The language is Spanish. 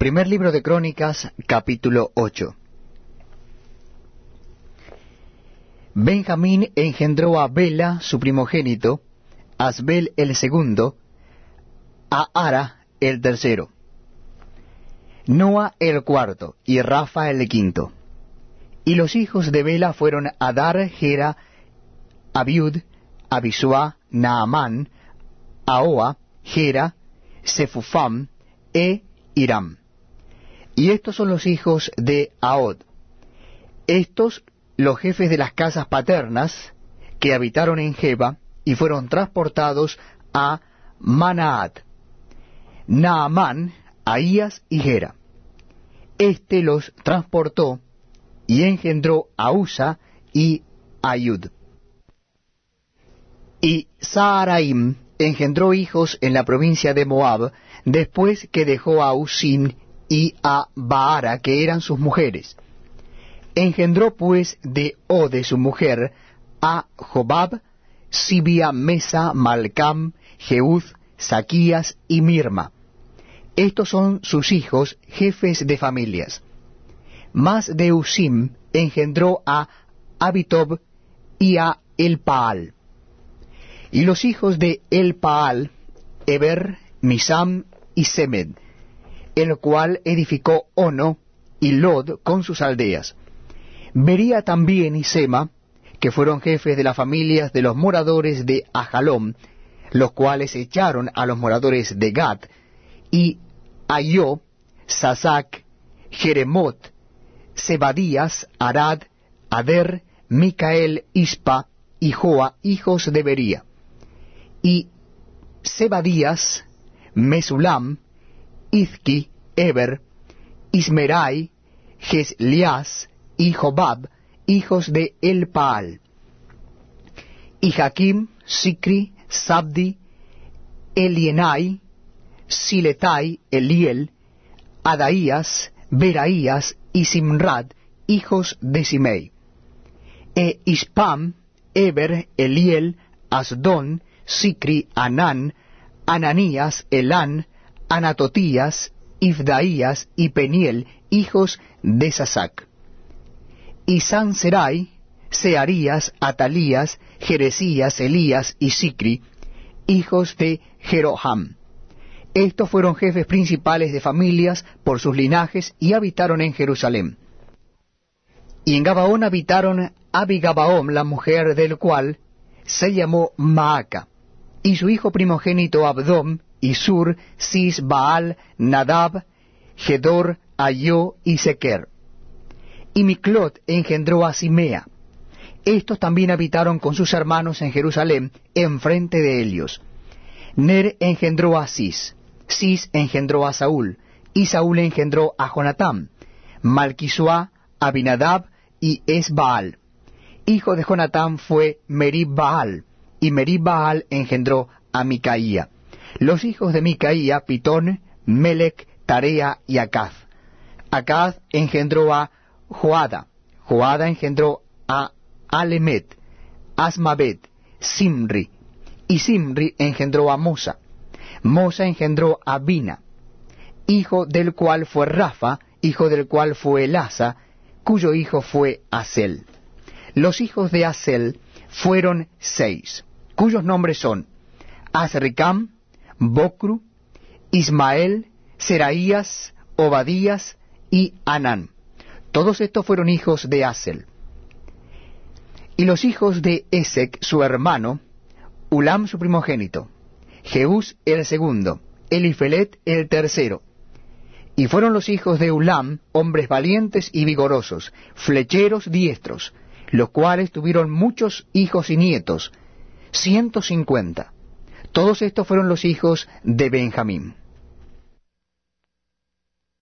Primer libro de Crónicas, capítulo 8. Benjamín engendró a Bela, su primogénito, Asbel el segundo, a Ara el tercero, Noa el cuarto y Rafa el quinto. Y los hijos de Bela fueron Adar, Gera, Abiud, Abisua, Naamán, Ahoa, Gera, Sefufam, e Iram. Y estos son los hijos de Aod. Estos los jefes de las casas paternas que habitaron en Jeba y fueron transportados a Manaat, Naamán, Ahías y Gera. Este los transportó y engendró a Usa y Ayud. Y Saaraim engendró hijos en la provincia de Moab, después que dejó a Usim y a Baara, que eran sus mujeres. Engendró pues de Ode su mujer a Jobab, Sibia, Mesa, Malcam, Jeúd, Saquías y Mirma. Estos son sus hijos, jefes de familias. Más de Usim engendró a Abitob y a Elpaal. Y los hijos de Elpaal, Eber, Misam y Semed, el cual edificó Ono y Lod con sus aldeas. Vería también y Sema, que fueron jefes de las familias de los moradores de Ajalom, los cuales echaron a los moradores de Gad, y Ayó, Sasak, Jeremot, Sebadías, Arad, Ader, Micael, Ispa y Joa, hijos de Bería. Y Sebadías, Mesulam, Izki, Eber, Ismerai, Geslias y Jobab, hijos de Elpaal. Y Jaquim, Sicri, Sabdi, Elienai, Siletai, Eliel, Adaías, Beraías y Simrad, hijos de Simei. E Ispam, Eber, Eliel, Asdon, Sicri, Anán, Ananías, Elán, Anatotías, Ifdaías y Peniel, hijos de Sasac. Y Sanserai, Searías, Atalías, Jeresías, Elías y Sicri, hijos de Jeroham. Estos fueron jefes principales de familias por sus linajes y habitaron en Jerusalén. Y en Gabaón habitaron Abigabaom, la mujer del cual se llamó Maaca, y su hijo primogénito Abdom, y Sur, Sis, Baal, Nadab, Gedor, Ayó y Sequer. Y Miclot engendró a Simea. Estos también habitaron con sus hermanos en Jerusalén, enfrente de ellos. Ner engendró a Sis, Sis engendró a Saúl, y Saúl engendró a Jonatán, Malquisua, Abinadab y Esbaal. Hijo de Jonatán fue Merib Baal, y Merib Baal engendró a Micaía. Los hijos de Micaía, Pitón, Melec, Tarea y Acaz. Acaz engendró a Joada, Joada engendró a Alemet, Asmabet, Simri, y Simri engendró a Mosa. Mosa engendró a Bina, hijo del cual fue Rafa, hijo del cual fue Elasa, cuyo hijo fue Asel. Los hijos de Asel fueron seis, cuyos nombres son Azricam, Bocru, Ismael, Seraías, Obadías y Anán. Todos estos fueron hijos de Asel. Y los hijos de Esec, su hermano, Ulam su primogénito, Jeús el segundo, Elifelet el tercero. Y fueron los hijos de Ulam, hombres valientes y vigorosos, flecheros diestros, los cuales tuvieron muchos hijos y nietos, ciento cincuenta. Todos estos fueron los hijos de Benjamín.